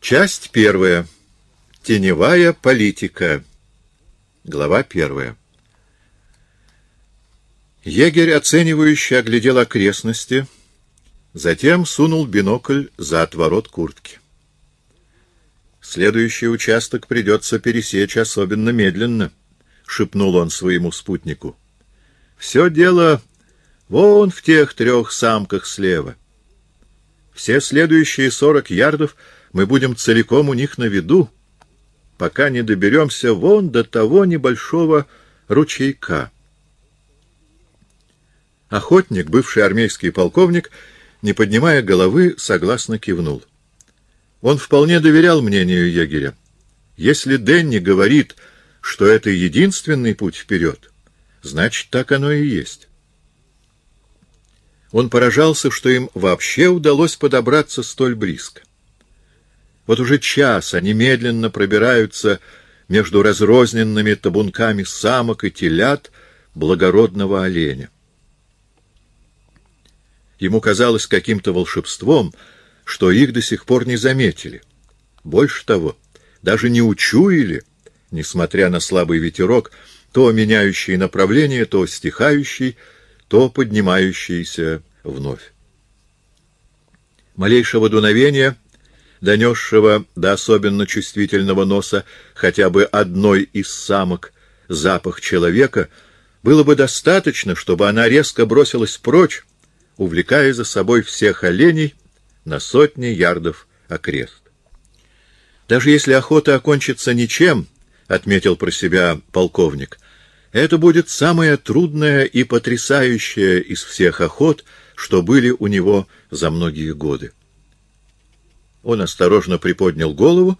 Часть первая. Теневая политика. Глава первая. Егерь, оценивающе оглядел окрестности, затем сунул бинокль за отворот куртки. Следующий участок придется пересечь особенно медленно, — шепнул он своему спутнику. — Все дело вон в тех трех самках слева. Все следующие сорок ярдов мы будем целиком у них на виду, пока не доберемся вон до того небольшого ручейка. Охотник, бывший армейский полковник, не поднимая головы, согласно кивнул. Он вполне доверял мнению егеря. Если Денни говорит, что это единственный путь вперед, значит, так оно и есть. Он поражался, что им вообще удалось подобраться столь близко. Вот уже час они медленно пробираются между разрозненными табунками самок и телят благородного оленя. Ему казалось каким-то волшебством, что их до сих пор не заметили. Больше того, даже не учуяли, несмотря на слабый ветерок, то меняющий направление, то стихающий, то поднимающийся вновь. Малейшего дуновения, донесшего до особенно чувствительного носа хотя бы одной из самок запах человека, было бы достаточно, чтобы она резко бросилась прочь, увлекая за собой всех оленей на сотни ярдов окрест. Даже если охота окончится ничем, — отметил про себя полковник, — это будет самая трудная и потрясающая из всех охот, что были у него за многие годы. Он осторожно приподнял голову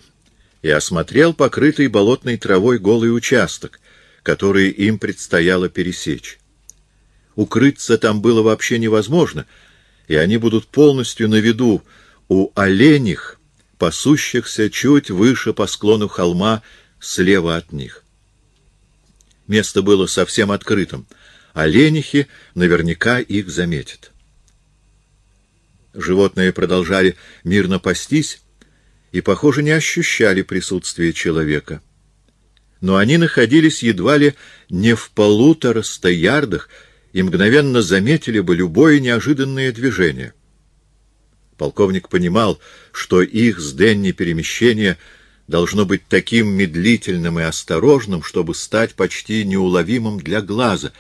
и осмотрел покрытый болотной травой голый участок, который им предстояло пересечь. Укрыться там было вообще невозможно, и они будут полностью на виду у оленях, пасущихся чуть выше по склону холма слева от них. Место было совсем открытым. Оленихи наверняка их заметят. Животные продолжали мирно пастись и, похоже, не ощущали присутствия человека. Но они находились едва ли не в полутораста ярдах и мгновенно заметили бы любое неожиданное движение. Полковник понимал, что их с Денни перемещение — должно быть таким медлительным и осторожным, чтобы стать почти неуловимым для глаза.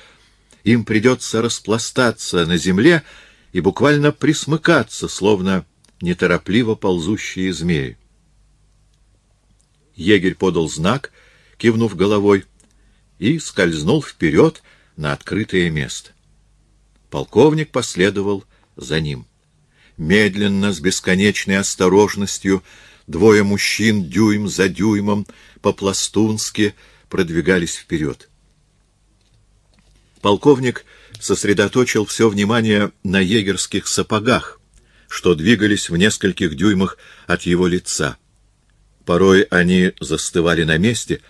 Им придется распластаться на земле и буквально присмыкаться, словно неторопливо ползущие змеи. Егерь подал знак, кивнув головой, и скользнул вперед на открытое место. Полковник последовал за ним. Медленно, с бесконечной осторожностью, Двое мужчин дюйм за дюймом по-пластунски продвигались вперед. Полковник сосредоточил все внимание на егерских сапогах, что двигались в нескольких дюймах от его лица. Порой они застывали на месте,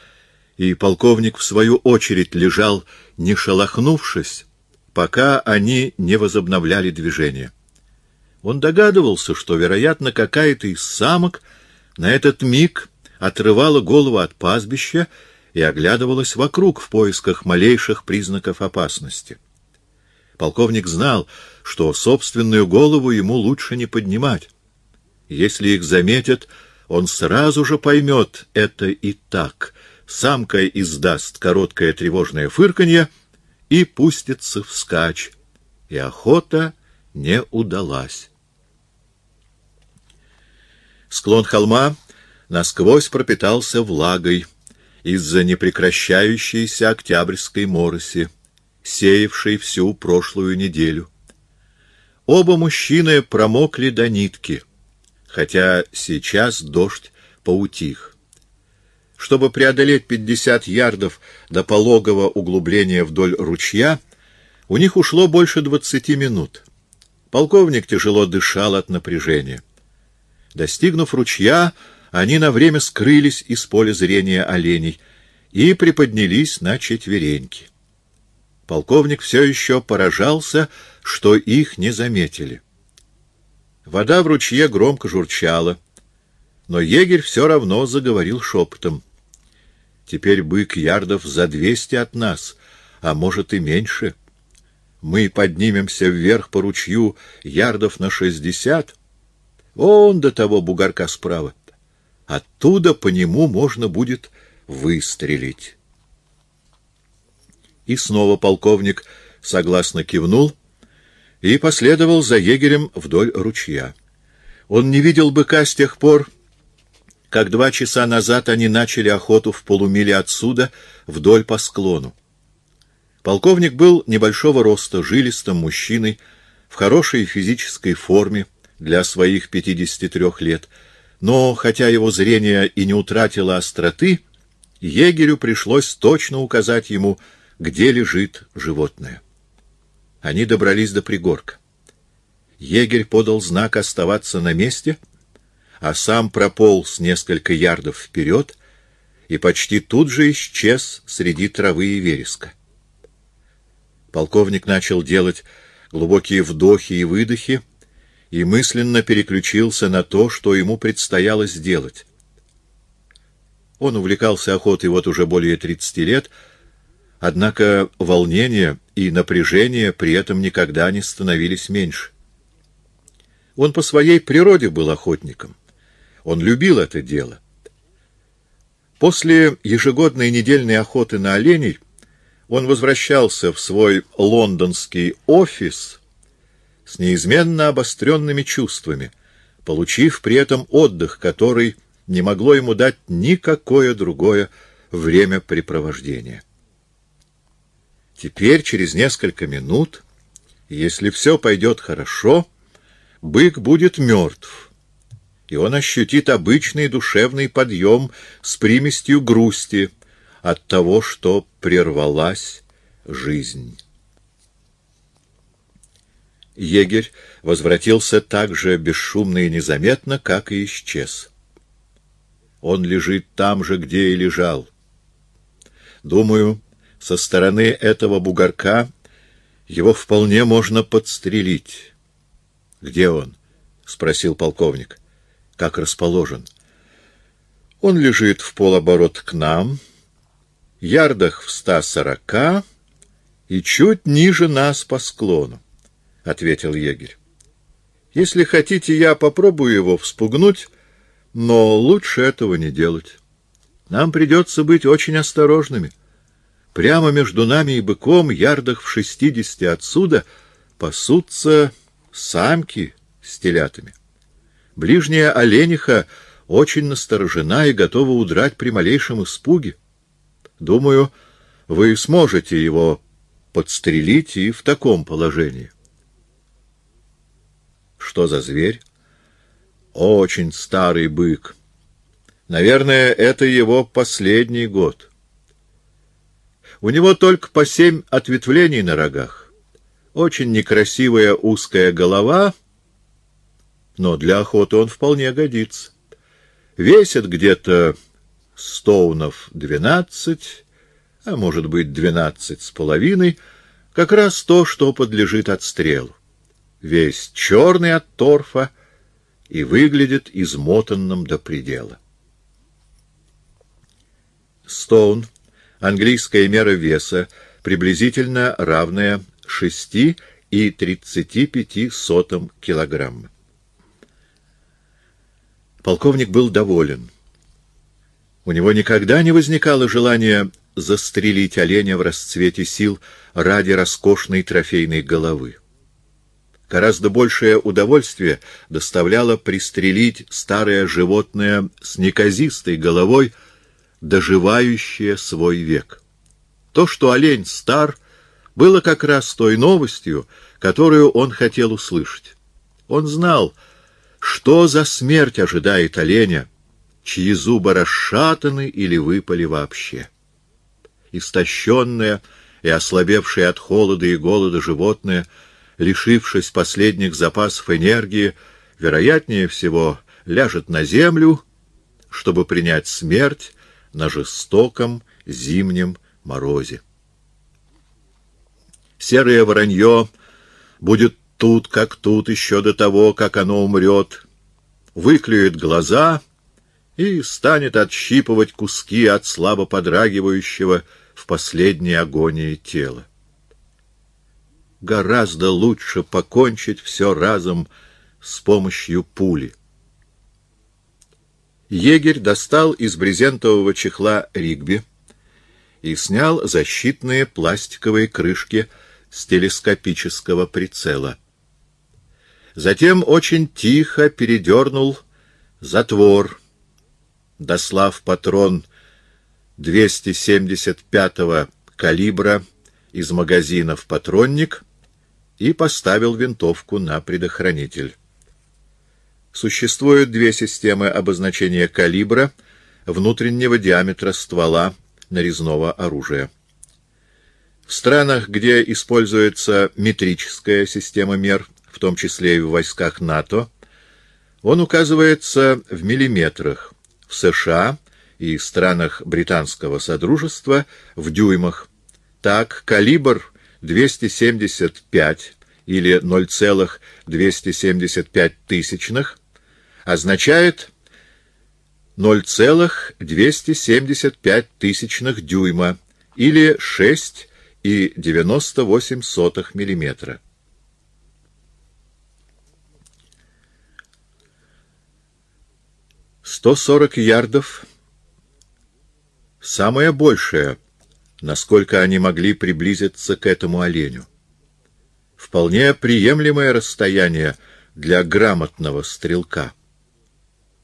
и полковник, в свою очередь, лежал, не шелохнувшись, пока они не возобновляли движение. Он догадывался, что, вероятно, какая-то из самок — на этот миг отрывала голову от пастбища и оглядывалась вокруг в поисках малейших признаков опасности. Полковник знал, что собственную голову ему лучше не поднимать. Если их заметят, он сразу же поймет это и так. Самка издаст короткое тревожное фырканье и пустится вскачь. И охота не удалась. Склон холма насквозь пропитался влагой из-за непрекращающейся октябрьской мороси, сеявшей всю прошлую неделю. Оба мужчины промокли до нитки, хотя сейчас дождь поутих. Чтобы преодолеть пятьдесят ярдов до пологого углубления вдоль ручья, у них ушло больше двадцати минут. Полковник тяжело дышал от напряжения. Достигнув ручья, они на время скрылись из поля зрения оленей и приподнялись на четвереньки. Полковник все еще поражался, что их не заметили. Вода в ручье громко журчала. Но егерь все равно заговорил шепотом. Теперь бык ярдов за двести от нас, а может и меньше. Мы поднимемся вверх по ручью ярдов на шестьдесят. Он до того бугорка справа. Оттуда по нему можно будет выстрелить. И снова полковник согласно кивнул и последовал за егерем вдоль ручья. Он не видел быка с тех пор, как два часа назад они начали охоту в полумиле отсюда вдоль по склону. Полковник был небольшого роста, жилистым мужчиной, в хорошей физической форме для своих 53 лет, но, хотя его зрение и не утратило остроты, егерю пришлось точно указать ему, где лежит животное. Они добрались до пригорка. Егерь подал знак оставаться на месте, а сам прополз несколько ярдов вперед и почти тут же исчез среди травы и вереска. Полковник начал делать глубокие вдохи и выдохи и мысленно переключился на то, что ему предстояло сделать. Он увлекался охотой вот уже более тридцати лет, однако волнение и напряжение при этом никогда не становились меньше. Он по своей природе был охотником. Он любил это дело. После ежегодной недельной охоты на оленей он возвращался в свой лондонский офис с неизменно обостренными чувствами, получив при этом отдых, который не могло ему дать никакое другое времяпрепровождение. Теперь, через несколько минут, если все пойдет хорошо, бык будет мертв, и он ощутит обычный душевный подъем с примесью грусти от того, что прервалась жизнь. Егерь возвратился так же бесшумно и незаметно, как и исчез. Он лежит там же, где и лежал. Думаю, со стороны этого бугорка его вполне можно подстрелить. — Где он? — спросил полковник. — Как расположен? — Он лежит в полоборот к нам, ярдах в ста сорока и чуть ниже нас по склону, — ответил егерь. — Если хотите, я попробую его вспугнуть, но лучше этого не делать. Нам придется быть очень осторожными. — Прямо между нами и быком, ярдах в шестидесяти отсюда, пасутся самки с телятами. Ближняя олениха очень насторожена и готова удрать при малейшем испуге. Думаю, вы сможете его подстрелить и в таком положении. Что за зверь? Очень старый бык. Наверное, это его последний год. У него только по семь ответвлений на рогах. Очень некрасивая узкая голова, но для охоты он вполне годится. Весит где-то стоунов двенадцать, а может быть двенадцать с половиной, как раз то, что подлежит отстрелу. Весь черный от торфа и выглядит измотанным до предела. Стоун — английская мера веса, приблизительно равная 6,35 килограмма. Полковник был доволен. У него никогда не возникало желания застрелить оленя в расцвете сил ради роскошной трофейной головы. Гораздо большее удовольствие доставляло пристрелить старое животное с неказистой головой, доживающее свой век. То, что олень стар, было как раз той новостью, которую он хотел услышать. Он знал, что за смерть ожидает оленя, чьи зубы расшатаны или выпали вообще. Истощенное и ослабевшее от холода и голода животное, лишившись последних запасов энергии, вероятнее всего ляжет на землю, чтобы принять смерть на жестоком зимнем морозе. Серое воронье будет тут, как тут, еще до того, как оно умрет, выклюет глаза и станет отщипывать куски от слабо подрагивающего в последней агонии тела. Гораздо лучше покончить все разом с помощью пули. Егерь достал из брезентового чехла Ригби и снял защитные пластиковые крышки с телескопического прицела. Затем очень тихо передернул затвор, дослав патрон 275-го калибра из магазина в патронник и поставил винтовку на предохранитель. Существуют две системы обозначения калибра внутреннего диаметра ствола нарезного оружия. В странах, где используется метрическая система мер, в том числе и в войсках НАТО, он указывается в миллиметрах, в США и странах британского содружества в дюймах. Так, калибр 275 или 0,275 тысячных означает 0,275 тысячных дюйма или 6,98 миллиметра. Сто сорок ярдов — самое большее, насколько они могли приблизиться к этому оленю. Вполне приемлемое расстояние для грамотного стрелка.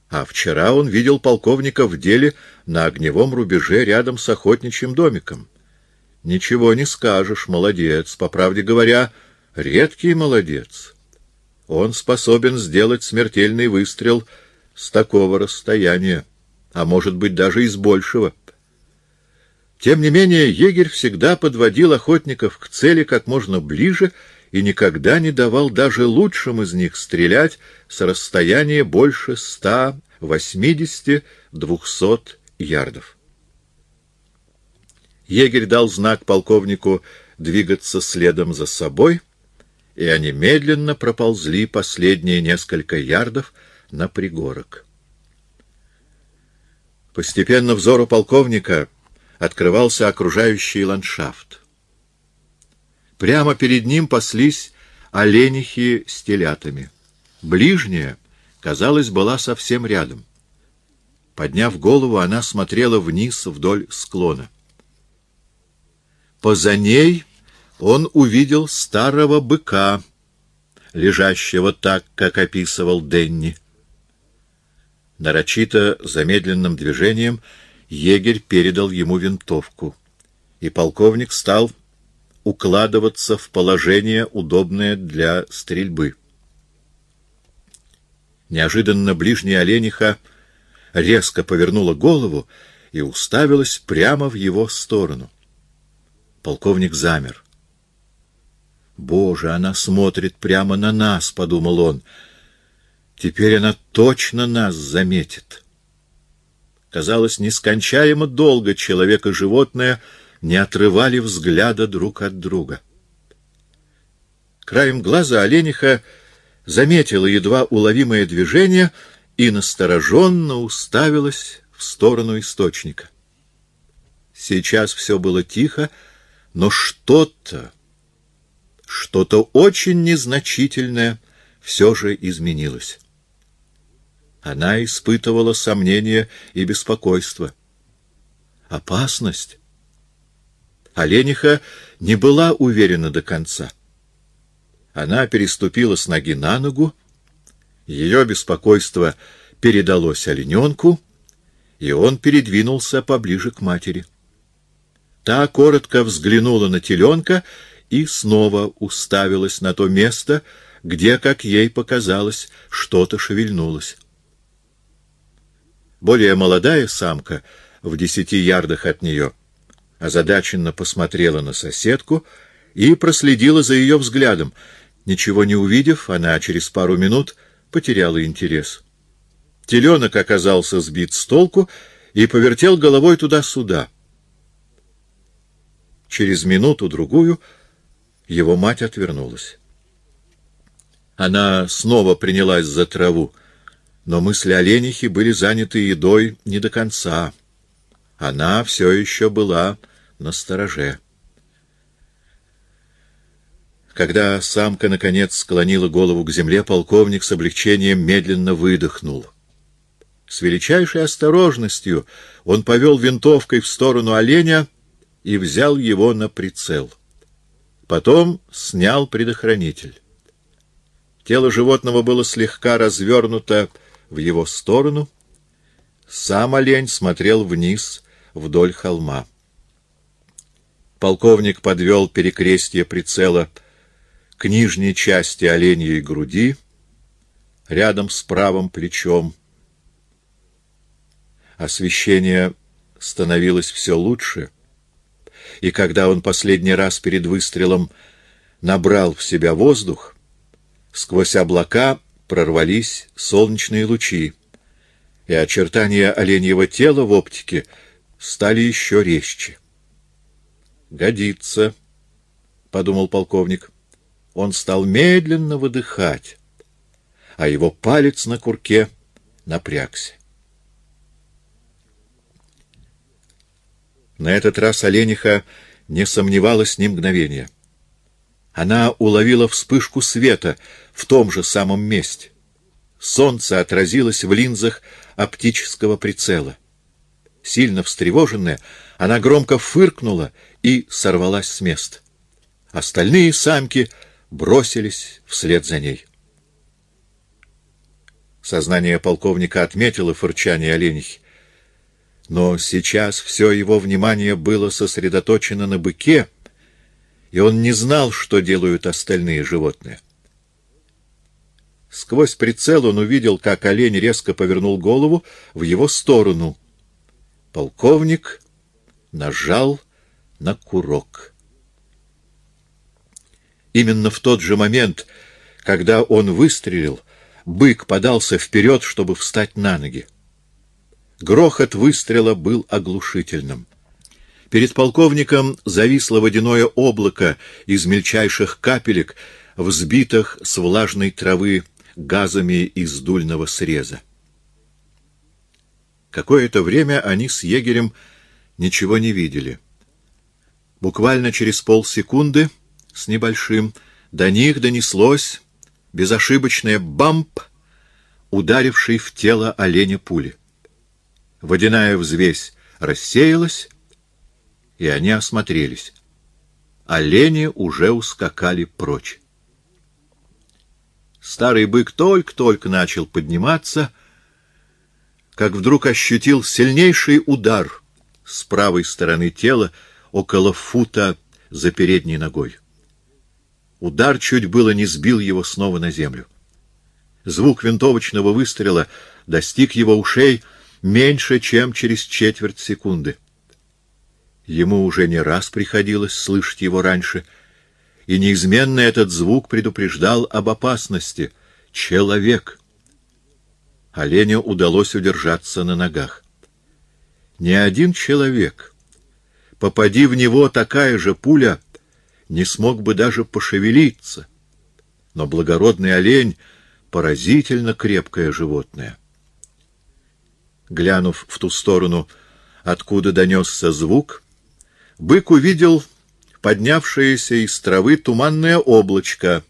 А вчера он видел полковника в деле на огневом рубеже рядом с охотничьим домиком. Ничего не скажешь, молодец. По правде говоря, редкий молодец. Он способен сделать смертельный выстрел с такого расстояния, а может быть даже из большего. Тем не менее, егерь всегда подводил охотников к цели как можно ближе и никогда не давал даже лучшим из них стрелять с расстояния больше ста восьмидесяти-двухсот ярдов. Егерь дал знак полковнику двигаться следом за собой, и они медленно проползли последние несколько ярдов на пригорок. Постепенно взору полковника открывался окружающий ландшафт. Прямо перед ним паслись оленихи с телятами. Ближняя, казалось, была совсем рядом. Подняв голову, она смотрела вниз вдоль склона. Поза ней он увидел старого быка, лежащего так, как описывал Денни. Нарочито замедленным движением егерь передал ему винтовку, и полковник стал укладываться в положение, удобное для стрельбы. Неожиданно ближняя олениха резко повернула голову и уставилась прямо в его сторону. Полковник замер. «Боже, она смотрит прямо на нас!» — подумал он. «Теперь она точно нас заметит». Казалось, нескончаемо долго человек и животное — не отрывали взгляда друг от друга. Краем глаза олениха заметила едва уловимое движение и настороженно уставилась в сторону источника. Сейчас все было тихо, но что-то, что-то очень незначительное все же изменилось. Она испытывала сомнения и беспокойство. Опасность Олениха не была уверена до конца. Она переступила с ноги на ногу, ее беспокойство передалось олененку, и он передвинулся поближе к матери. Та коротко взглянула на теленка и снова уставилась на то место, где, как ей показалось, что-то шевельнулось. Более молодая самка в десяти ярдах от нее — озадаченно посмотрела на соседку и проследила за ее взглядом. Ничего не увидев, она через пару минут потеряла интерес. Теленок оказался сбит с толку и повертел головой туда-сюда. Через минуту-другую его мать отвернулась. Она снова принялась за траву, Но мысли оленихи были заняты едой не до конца. Она все еще была на стороже. Когда самка, наконец, склонила голову к земле, полковник с облегчением медленно выдохнул. С величайшей осторожностью он повел винтовкой в сторону оленя и взял его на прицел. Потом снял предохранитель. Тело животного было слегка развернуто в его сторону. Сам олень смотрел вниз вдоль холма. Полковник подвел перекрестие прицела к нижней части оленьей груди, рядом с правым плечом. Освещение становилось все лучше, и когда он последний раз перед выстрелом набрал в себя воздух, сквозь облака прорвались солнечные лучи, и очертания оленьего тела в оптике стали еще резче. «Годится», — подумал полковник. Он стал медленно выдыхать, а его палец на курке напрягся. На этот раз олениха не сомневалась ни мгновения. Она уловила вспышку света в том же самом месте. Солнце отразилось в линзах оптического прицела. Сильно встревоженная, она громко фыркнула и сорвалась с места. Остальные самки бросились вслед за ней. Сознание полковника отметило фырчание оленихи. Но сейчас все его внимание было сосредоточено на быке, и он не знал, что делают остальные животные. Сквозь прицел он увидел, как олень резко повернул голову в его сторону. Полковник нажал на курок. Именно в тот же момент, когда он выстрелил, бык подался вперед, чтобы встать на ноги. Грохот выстрела был оглушительным. Перед полковником зависло водяное облако из мельчайших капелек, взбитых с влажной травы газами из дульного среза. Какое-то время они с егерем ничего не видели. Буквально через полсекунды с небольшим до них донеслось безошибочное бамп, ударивший в тело оленя пули. Водяная взвесь рассеялась, и они осмотрелись. Олени уже ускакали прочь. Старый бык только-только начал подниматься, как вдруг ощутил сильнейший удар с правой стороны тела около фута за передней ногой. Удар чуть было не сбил его снова на землю. Звук винтовочного выстрела достиг его ушей меньше, чем через четверть секунды. Ему уже не раз приходилось слышать его раньше, и неизменно этот звук предупреждал об опасности. Человек. Оленю удалось удержаться на ногах. Ни один человек, попади в него такая же пуля, не смог бы даже пошевелиться. Но благородный олень — поразительно крепкое животное. Глянув в ту сторону, откуда донесся звук, бык увидел поднявшееся из травы туманное облачко.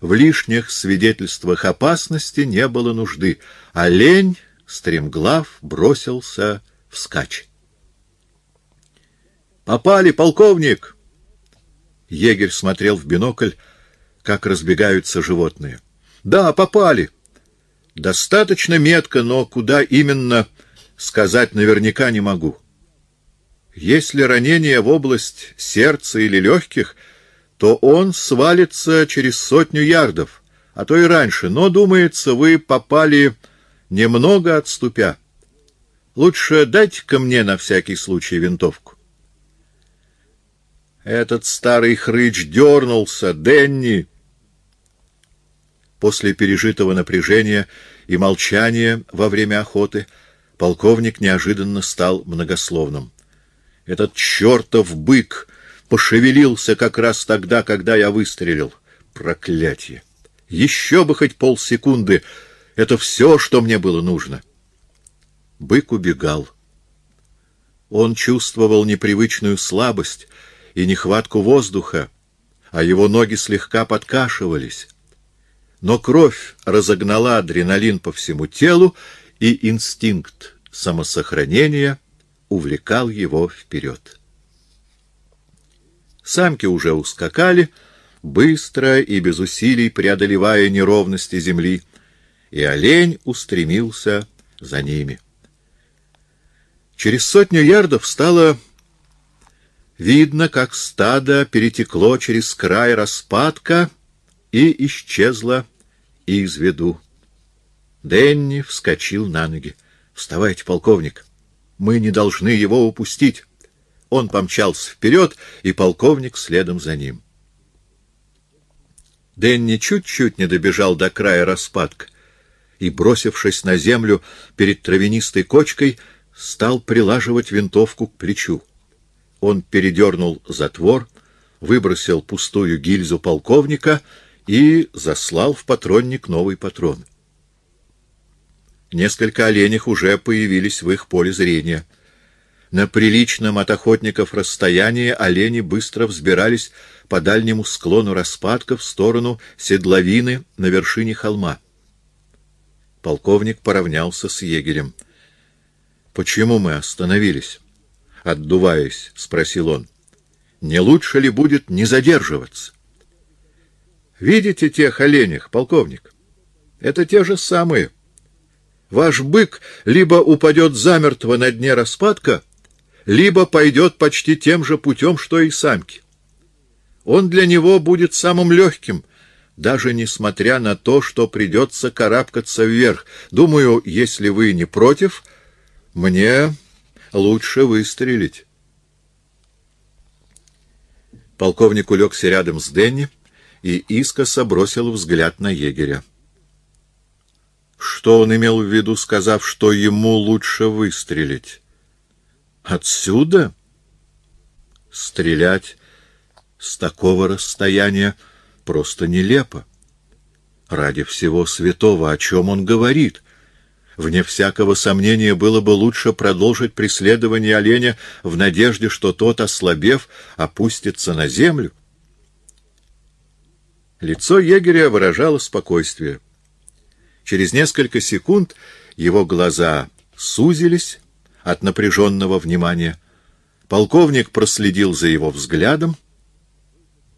В лишних свидетельствах опасности не было нужды. Олень, стремглав, бросился вскачь. «Попали, полковник!» Егерь смотрел в бинокль, как разбегаются животные. «Да, попали!» Достаточно метко, но куда именно, сказать наверняка не могу. Если ранение в область сердца или легких, то он свалится через сотню ярдов, а то и раньше, но, думается, вы попали немного отступя. Лучше дайте-ка мне на всякий случай винтовку. Этот старый хрыч дернулся, Денни! После пережитого напряжения и молчания во время охоты полковник неожиданно стал многословным. Этот чертов бык пошевелился как раз тогда, когда я выстрелил. Проклятие! Еще бы хоть полсекунды, Это все, что мне было нужно. Бык убегал. Он чувствовал непривычную слабость и нехватку воздуха, а его ноги слегка подкашивались. Но кровь разогнала адреналин по всему телу, и инстинкт самосохранения увлекал его вперед. Самки уже ускакали, быстро и без усилий преодолевая неровности земли, и олень устремился за ними. Через сотню ярдов стало видно, как стадо перетекло через край распадка и исчезло из виду. Денни вскочил на ноги. — Вставайте, полковник. Мы не должны его упустить. Он помчался вперед, и полковник следом за ним. Денни чуть-чуть не добежал до края распадка и, бросившись на землю перед травянистой кочкой, стал прилаживать винтовку к плечу. Он передернул затвор, выбросил пустую гильзу полковника и заслал в патронник новый патрон. Несколько оленях уже появились в их поле зрения. На приличном от охотников расстоянии олени быстро взбирались по дальнему склону распадка в сторону седловины на вершине холма. Полковник поравнялся с егерем. — Почему мы остановились? — отдуваясь, спросил он. — Не лучше ли будет не задерживаться? — Видите тех оленях, полковник? Это те же самые. Ваш бык либо упадет замертво на дне распадка, либо пойдет почти тем же путем, что и самки. Он для него будет самым легким, даже несмотря на то, что придется карабкаться вверх. Думаю, если вы не против, мне лучше выстрелить. Полковник улегся рядом с Денни и искоса бросил взгляд на егеря. Что он имел в виду, сказав, что ему лучше выстрелить? Отсюда? Стрелять с такого расстояния просто нелепо. Ради всего святого, о чем он говорит? Вне всякого сомнения было бы лучше продолжить преследование оленя в надежде, что тот, ослабев, опустится на землю. Лицо егеря выражало спокойствие. Через несколько секунд его глаза сузились от напряженного внимания. Полковник проследил за его взглядом.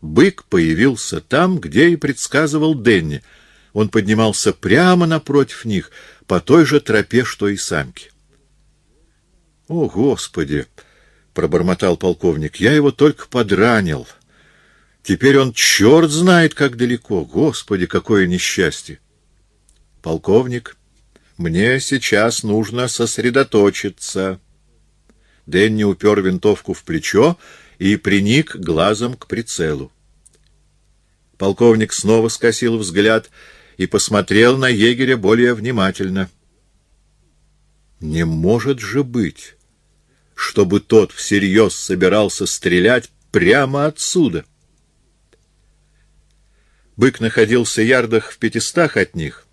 Бык появился там, где и предсказывал Денни. Он поднимался прямо напротив них, по той же тропе, что и самки. — О, Господи! — пробормотал полковник. — Я его только подранил. Теперь он черт знает, как далеко. Господи, какое несчастье! — Полковник, мне сейчас нужно сосредоточиться. Дэнни упер винтовку в плечо и приник глазом к прицелу. Полковник снова скосил взгляд и посмотрел на егеря более внимательно. Не может же быть, чтобы тот всерьез собирался стрелять прямо отсюда. Бык находился ярдах в пятистах от них —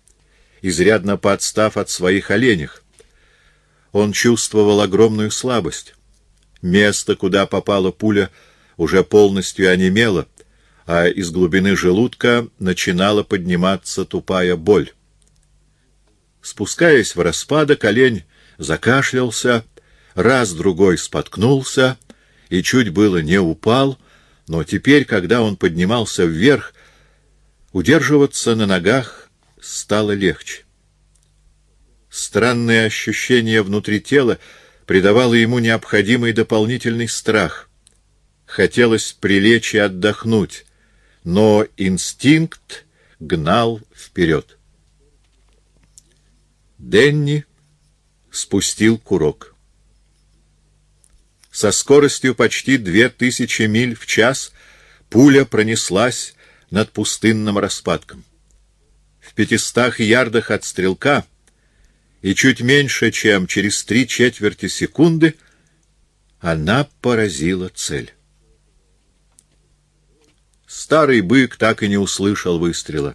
изрядно подстав от своих оленях. Он чувствовал огромную слабость. Место, куда попала пуля, уже полностью онемело, а из глубины желудка начинала подниматься тупая боль. Спускаясь в распадок, олень закашлялся, раз-другой споткнулся и чуть было не упал, но теперь, когда он поднимался вверх, удерживаться на ногах стало легче. Странное ощущение внутри тела придавало ему необходимый дополнительный страх. Хотелось прилечь и отдохнуть, но инстинкт гнал вперед. Денни спустил курок. Со скоростью почти две тысячи миль в час пуля пронеслась над пустынным распадком пятистах ярдах от стрелка, и чуть меньше, чем через три четверти секунды, она поразила цель. Старый бык так и не услышал выстрела.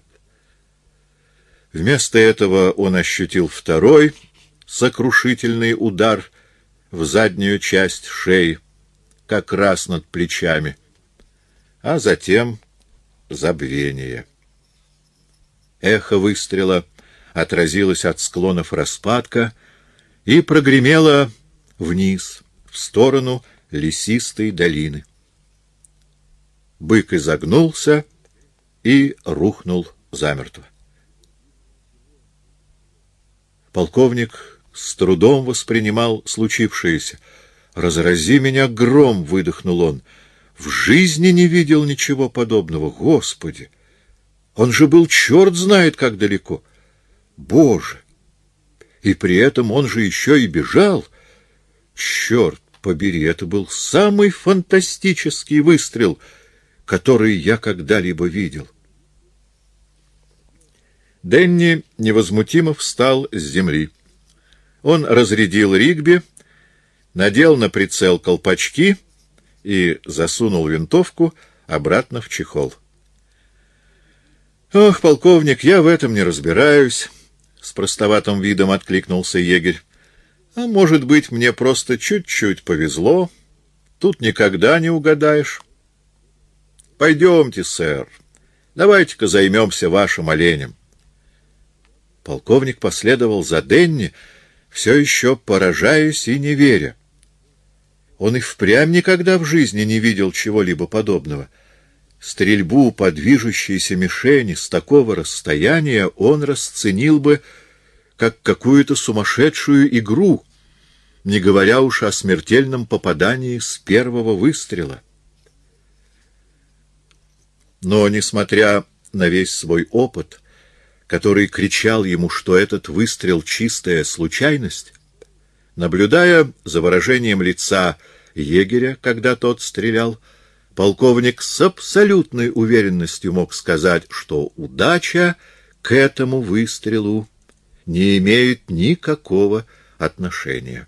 Вместо этого он ощутил второй сокрушительный удар в заднюю часть шеи, как раз над плечами, а затем забвение. Эхо выстрела отразилось от склонов распадка и прогремело вниз, в сторону лесистой долины. Бык изогнулся и рухнул замертво. Полковник с трудом воспринимал случившееся. «Разрази меня гром!» — выдохнул он. «В жизни не видел ничего подобного. Господи! Он же был черт знает как далеко! Боже! И при этом он же еще и бежал! Черт побери, это был самый фантастический выстрел, который я когда-либо видел!» Денни невозмутимо встал с земли. Он разрядил Ригби, надел на прицел колпачки и засунул винтовку обратно в чехол. «Ох, полковник, я в этом не разбираюсь», — с простоватым видом откликнулся егерь. «А может быть, мне просто чуть-чуть повезло. Тут никогда не угадаешь». «Пойдемте, сэр. Давайте-ка займемся вашим оленем». Полковник последовал за Денни, все еще поражаясь и не веря. Он и впрямь никогда в жизни не видел чего-либо подобного. Стрельбу по движущейся мишени с такого расстояния он расценил бы как какую-то сумасшедшую игру, не говоря уж о смертельном попадании с первого выстрела. Но, несмотря на весь свой опыт, который кричал ему, что этот выстрел — чистая случайность, наблюдая за выражением лица егеря, когда тот стрелял, полковник с абсолютной уверенностью мог сказать, что удача к этому выстрелу не имеет никакого отношения.